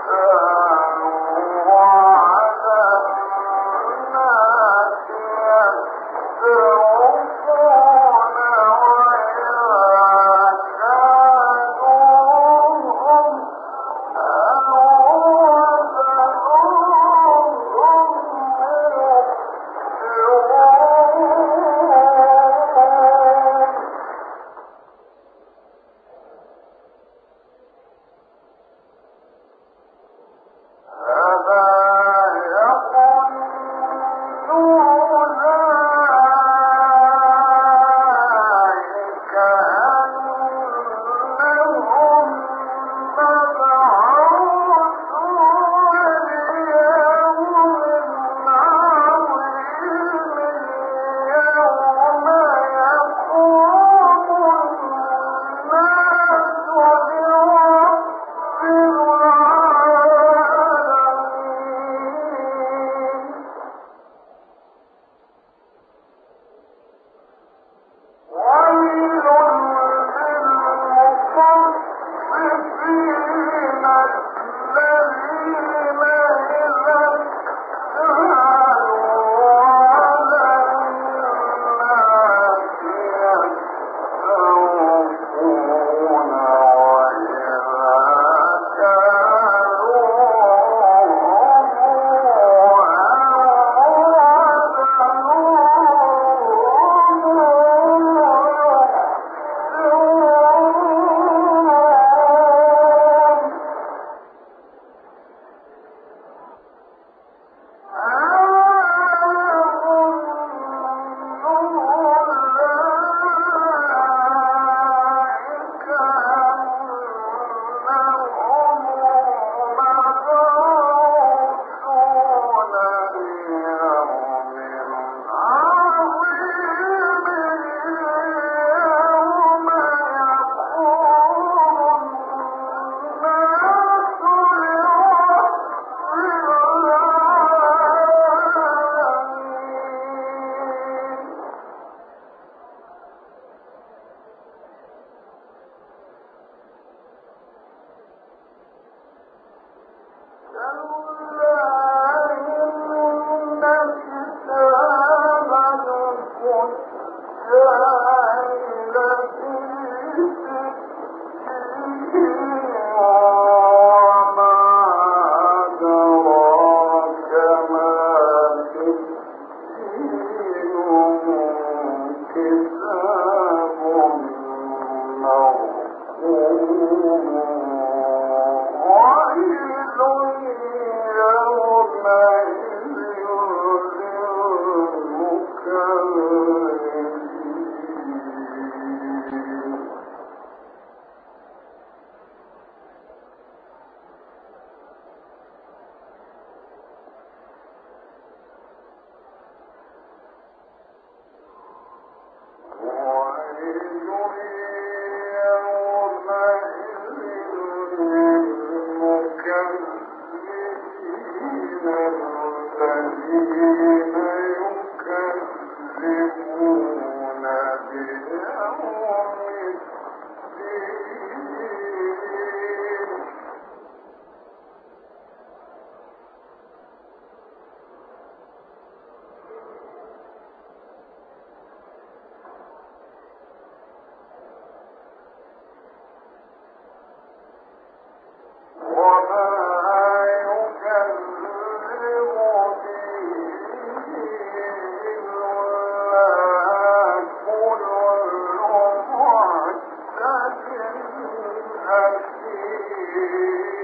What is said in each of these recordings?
Uh, يوم the حكيم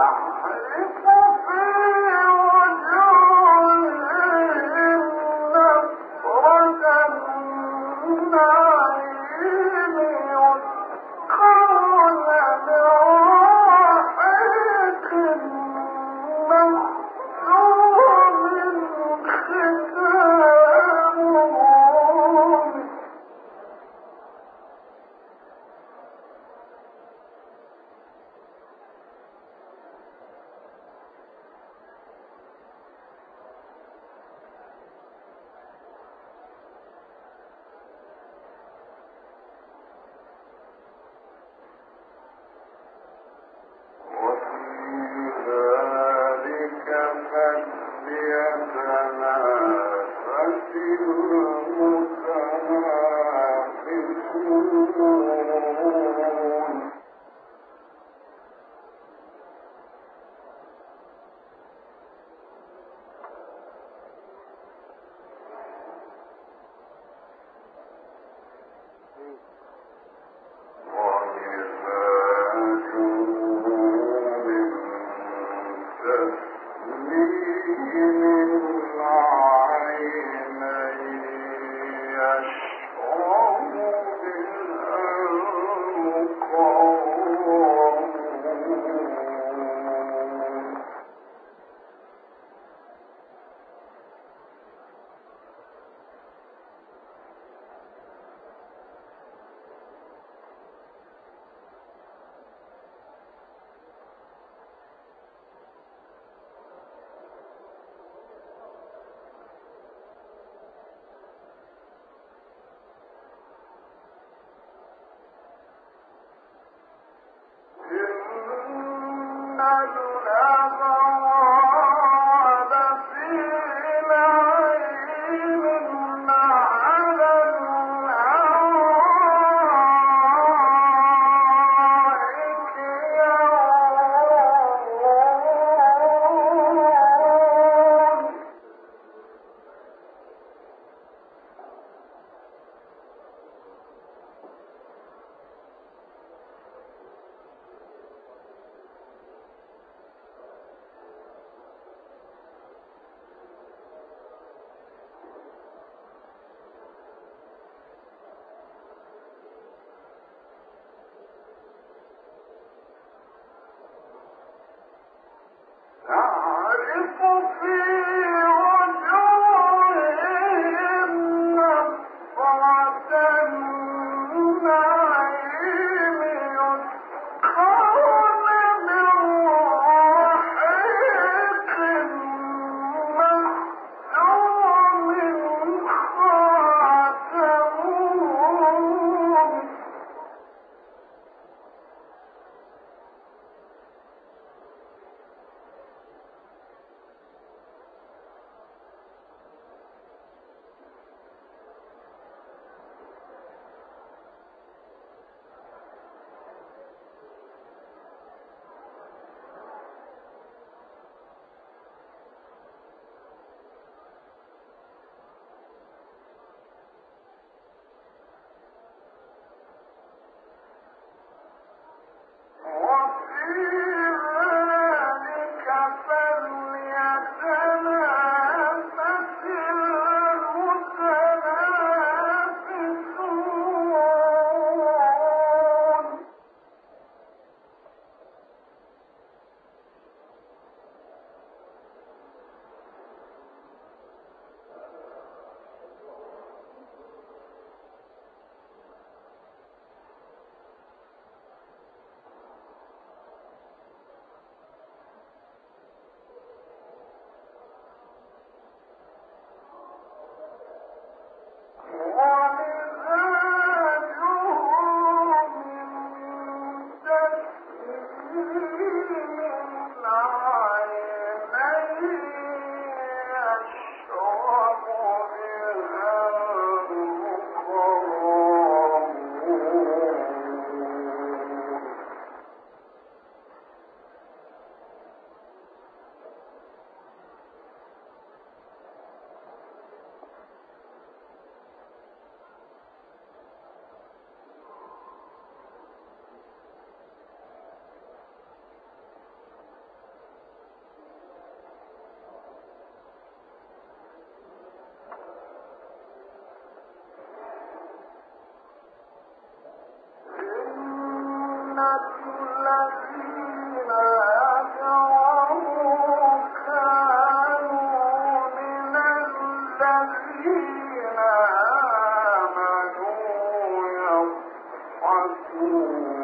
lá. Oh, Mm.